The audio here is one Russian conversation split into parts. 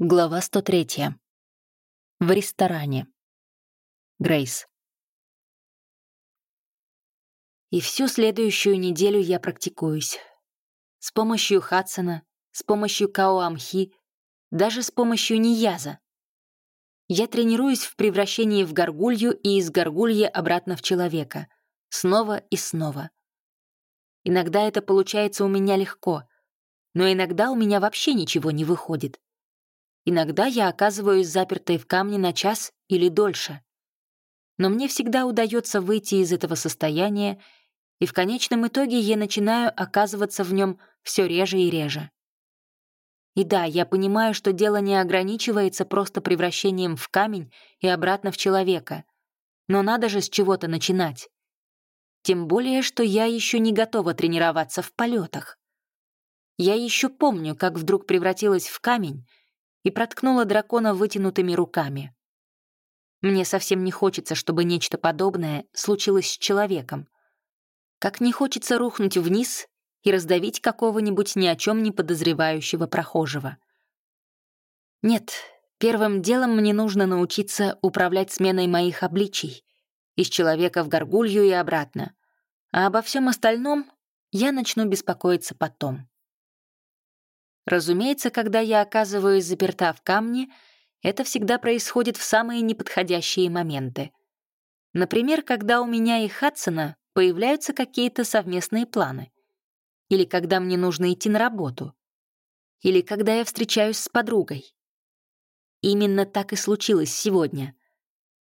Глава 103. В ресторане. Грейс. И всю следующую неделю я практикуюсь. С помощью Хадсона, с помощью Каоамхи, даже с помощью Нияза. Я тренируюсь в превращении в горгулью и из горгульи обратно в человека. Снова и снова. Иногда это получается у меня легко, но иногда у меня вообще ничего не выходит. Иногда я оказываюсь запертой в камне на час или дольше. Но мне всегда удается выйти из этого состояния, и в конечном итоге я начинаю оказываться в нем все реже и реже. И да, я понимаю, что дело не ограничивается просто превращением в камень и обратно в человека. Но надо же с чего-то начинать. Тем более, что я еще не готова тренироваться в полетах. Я еще помню, как вдруг превратилась в камень — и проткнула дракона вытянутыми руками. Мне совсем не хочется, чтобы нечто подобное случилось с человеком. Как не хочется рухнуть вниз и раздавить какого-нибудь ни о чем не подозревающего прохожего. Нет, первым делом мне нужно научиться управлять сменой моих обличий, из человека в горгулью и обратно, а обо всем остальном я начну беспокоиться потом. Разумеется, когда я оказываюсь заперта в камне, это всегда происходит в самые неподходящие моменты. Например, когда у меня и Хадсона появляются какие-то совместные планы. Или когда мне нужно идти на работу. Или когда я встречаюсь с подругой. Именно так и случилось сегодня.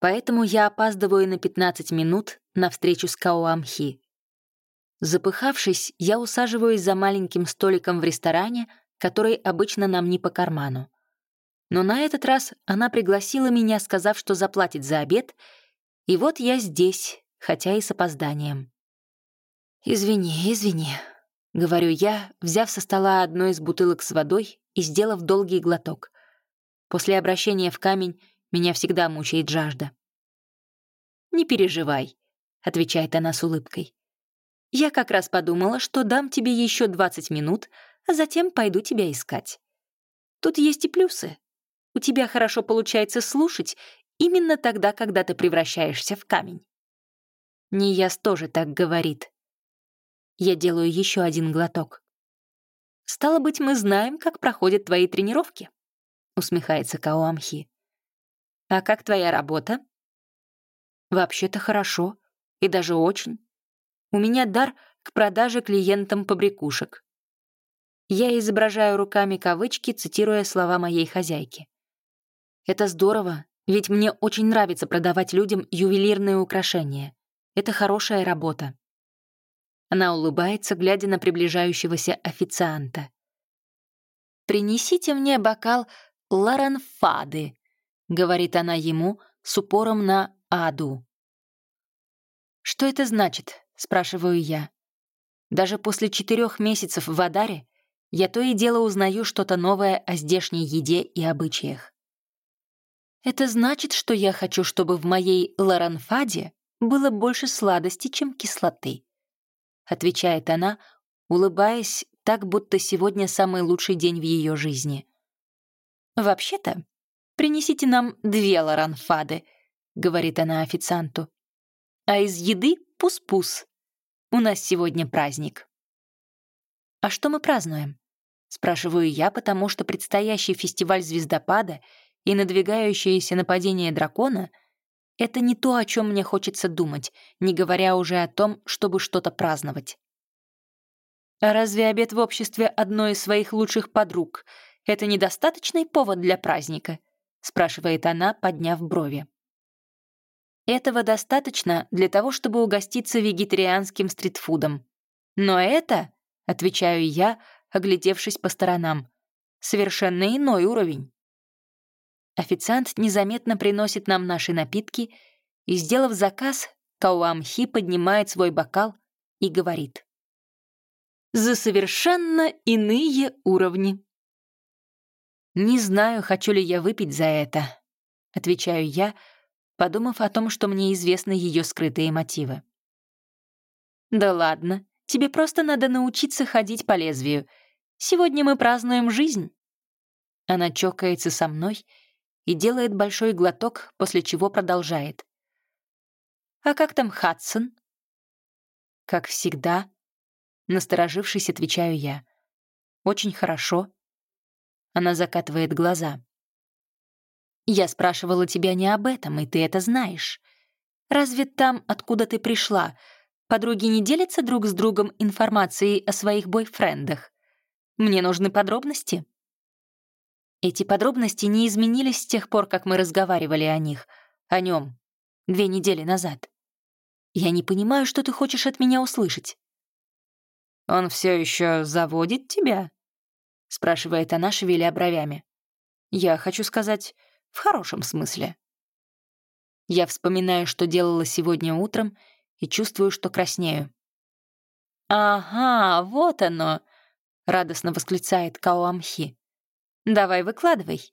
Поэтому я опаздываю на 15 минут на встречу с Каоамхи. Запыхавшись, я усаживаюсь за маленьким столиком в ресторане, который обычно нам не по карману. Но на этот раз она пригласила меня, сказав, что заплатит за обед, и вот я здесь, хотя и с опозданием. «Извини, извини», — говорю я, взяв со стола одну из бутылок с водой и сделав долгий глоток. После обращения в камень меня всегда мучает жажда. «Не переживай», — отвечает она с улыбкой. «Я как раз подумала, что дам тебе еще 20 минут, а затем пойду тебя искать. Тут есть и плюсы. У тебя хорошо получается слушать именно тогда, когда ты превращаешься в камень. Нияс тоже так говорит. Я делаю еще один глоток. «Стало быть, мы знаем, как проходят твои тренировки», — усмехается Каоамхи. «А как твоя работа?» «Вообще-то хорошо, и даже очень. У меня дар к продаже клиентам побрякушек. Я изображаю руками кавычки, цитируя слова моей хозяйки. «Это здорово, ведь мне очень нравится продавать людям ювелирные украшения. Это хорошая работа». Она улыбается, глядя на приближающегося официанта. «Принесите мне бокал ларанфады», — говорит она ему с упором на «аду». «Что это значит?» — спрашиваю я. Даже после четырех месяцев в Адаре я то и дело узнаю что-то новое о здешней еде и обычаях. Это значит, что я хочу, чтобы в моей ларанфаде было больше сладости, чем кислоты. Отвечает она, улыбаясь так, будто сегодня самый лучший день в ее жизни. «Вообще-то, принесите нам две ларанфады», — говорит она официанту. «А из еды пус-пус. У нас сегодня праздник». «А что мы празднуем?» — спрашиваю я, потому что предстоящий фестиваль звездопада и надвигающееся нападение дракона — это не то, о чем мне хочется думать, не говоря уже о том, чтобы что-то праздновать. А разве обед в обществе одной из своих лучших подруг — это недостаточный повод для праздника? — спрашивает она, подняв брови. Этого достаточно для того, чтобы угоститься вегетарианским стритфудом. Но это Отвечаю я, оглядевшись по сторонам. Совершенно иной уровень. Официант незаметно приносит нам наши напитки, и, сделав заказ, Кауамхи поднимает свой бокал и говорит. «За совершенно иные уровни». «Не знаю, хочу ли я выпить за это», — отвечаю я, подумав о том, что мне известны ее скрытые мотивы. «Да ладно, Тебе просто надо научиться ходить по лезвию. Сегодня мы празднуем жизнь». Она чокается со мной и делает большой глоток, после чего продолжает. «А как там Хадсон?» «Как всегда», — насторожившись, отвечаю я. «Очень хорошо». Она закатывает глаза. «Я спрашивала тебя не об этом, и ты это знаешь. Разве там, откуда ты пришла, подруги не делятся друг с другом информацией о своих бойфрендах? Мне нужны подробности». Эти подробности не изменились с тех пор, как мы разговаривали о них, о нем, две недели назад. Я не понимаю, что ты хочешь от меня услышать. «Он все еще заводит тебя?» — спрашивает она, шевеля бровями. «Я хочу сказать, в хорошем смысле». Я вспоминаю, что делала сегодня утром, и чувствую, что краснею. «Ага, вот оно!» — радостно восклицает Каоамхи. Давай выкладывай.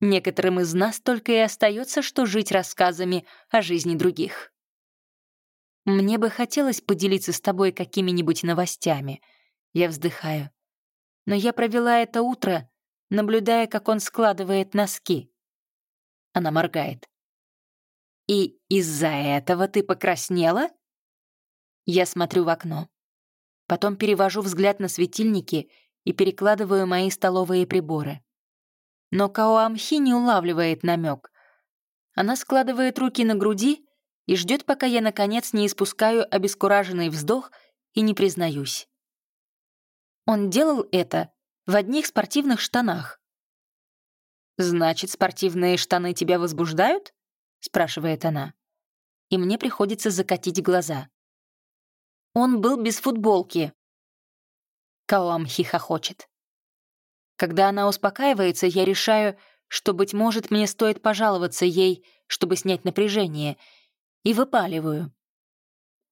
Некоторым из нас только и остается, что жить рассказами о жизни других. Мне бы хотелось поделиться с тобой какими-нибудь новостями. Я вздыхаю. Но я провела это утро, наблюдая, как он складывает носки. Она моргает. «И из-за этого ты покраснела?» Я смотрю в окно. Потом перевожу взгляд на светильники и перекладываю мои столовые приборы. Но Каоамхи не улавливает намек. Она складывает руки на груди и ждет, пока я, наконец, не испускаю обескураженный вздох и не признаюсь. Он делал это в одних спортивных штанах. «Значит, спортивные штаны тебя возбуждают?» — спрашивает она. И мне приходится закатить глаза. Он был без футболки, Каоам хихохочет. Когда она успокаивается, я решаю, что, быть может, мне стоит пожаловаться ей, чтобы снять напряжение, и выпаливаю.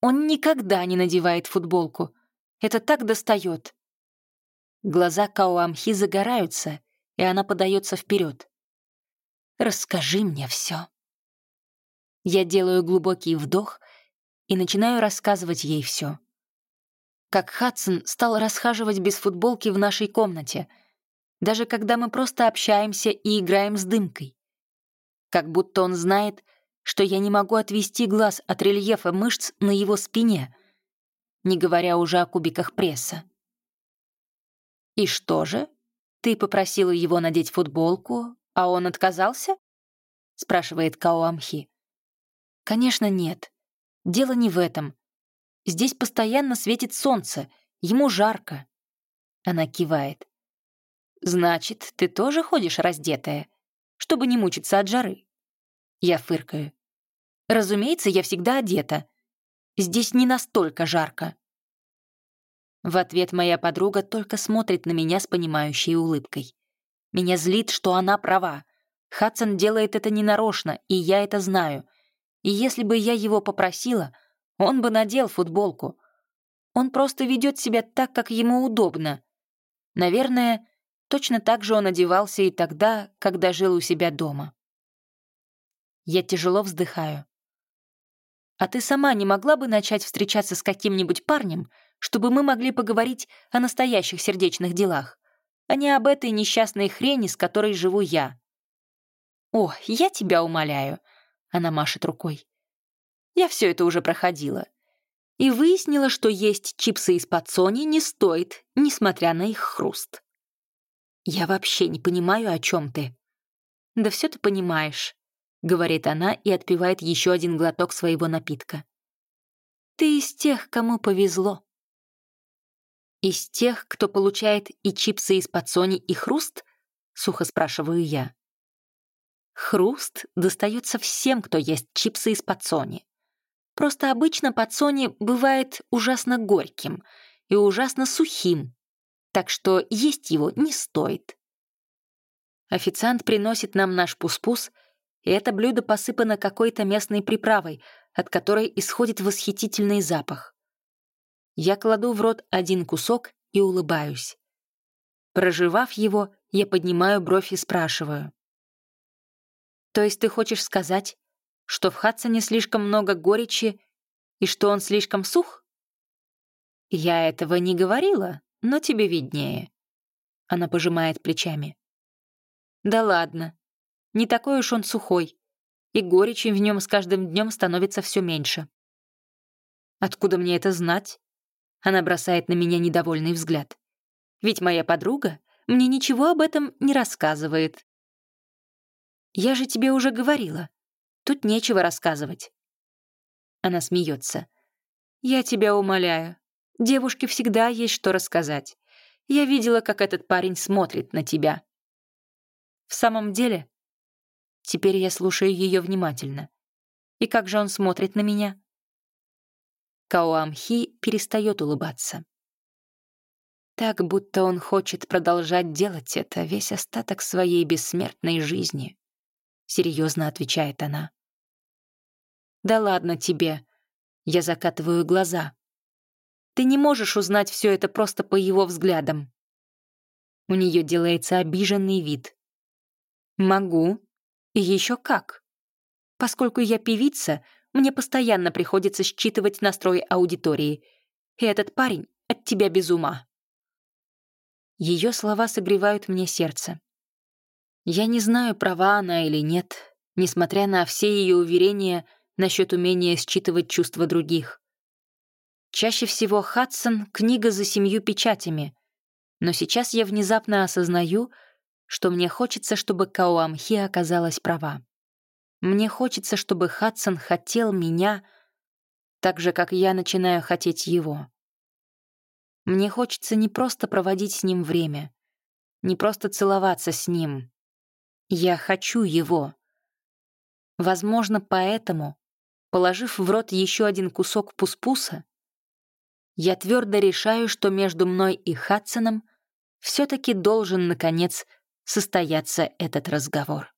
Он никогда не надевает футболку. Это так достает. Глаза Каоамхи загораются, и она подается вперед. «Расскажи мне все. Я делаю глубокий вдох и начинаю рассказывать ей все как Хадсон стал расхаживать без футболки в нашей комнате, даже когда мы просто общаемся и играем с дымкой. Как будто он знает, что я не могу отвести глаз от рельефа мышц на его спине, не говоря уже о кубиках пресса. «И что же? Ты попросила его надеть футболку, а он отказался?» — спрашивает Каоамхи. «Конечно, нет. Дело не в этом. Здесь постоянно светит солнце, ему жарко». Она кивает. «Значит, ты тоже ходишь раздетая, чтобы не мучиться от жары?» Я фыркаю. «Разумеется, я всегда одета. Здесь не настолько жарко». В ответ моя подруга только смотрит на меня с понимающей улыбкой. Меня злит, что она права. Хадсон делает это ненарочно, и я это знаю. И если бы я его попросила — он бы надел футболку. Он просто ведет себя так, как ему удобно. Наверное, точно так же он одевался и тогда, когда жил у себя дома. Я тяжело вздыхаю. А ты сама не могла бы начать встречаться с каким-нибудь парнем, чтобы мы могли поговорить о настоящих сердечных делах, а не об этой несчастной хрени, с которой живу я? О, я тебя умоляю, она машет рукой. Я все это уже проходила. И выяснила, что есть чипсы из-под Сони не стоит, несмотря на их хруст. «Я вообще не понимаю, о чем ты». «Да все ты понимаешь», — говорит она и отпивает еще один глоток своего напитка. «Ты из тех, кому повезло». «Из тех, кто получает и чипсы из-под Сони, и хруст?» — сухо спрашиваю я. Хруст достается всем, кто ест чипсы из-под Сони. Просто обычно подсони бывает ужасно горьким и ужасно сухим, так что есть его не стоит. Официант приносит нам наш пус-пус, и это блюдо посыпано какой-то местной приправой, от которой исходит восхитительный запах. Я кладу в рот один кусок и улыбаюсь. Проживав его, я поднимаю бровь и спрашиваю. «То есть ты хочешь сказать, что в Хадсоне слишком много горечи и что он слишком сух? Я этого не говорила, но тебе виднее. Она пожимает плечами. Да ладно. Не такой уж он сухой. И горечи в нем с каждым днем становится все меньше. Откуда мне это знать? Она бросает на меня недовольный взгляд. Ведь моя подруга мне ничего об этом не рассказывает. Я же тебе уже говорила. Тут нечего рассказывать. Она смеется. Я тебя умоляю. Девушке всегда есть что рассказать. Я видела, как этот парень смотрит на тебя. В самом деле, теперь я слушаю ее внимательно. И как же он смотрит на меня? Каоамхи перестает улыбаться. Так, будто он хочет продолжать делать это весь остаток своей бессмертной жизни. Серьезно отвечает она. «Да ладно тебе!» Я закатываю глаза. «Ты не можешь узнать все это просто по его взглядам». У нее делается обиженный вид. «Могу. И еще как. Поскольку я певица, мне постоянно приходится считывать настрой аудитории. И этот парень от тебя без ума». Ее слова согревают мне сердце. Я не знаю, права она или нет, несмотря на все ее уверения насчет умения считывать чувства других. Чаще всего Хадсон — книга за семью печатями, но сейчас я внезапно осознаю, что мне хочется, чтобы Кауамхи оказалась права. Мне хочется, чтобы Хадсон хотел меня так же, как я начинаю хотеть его. Мне хочется не просто проводить с ним время, не просто целоваться с ним. Я хочу его. Возможно, поэтому, положив в рот еще один кусок пуспуса, я твердо решаю, что между мной и Хадсоном все-таки должен, наконец, состояться этот разговор.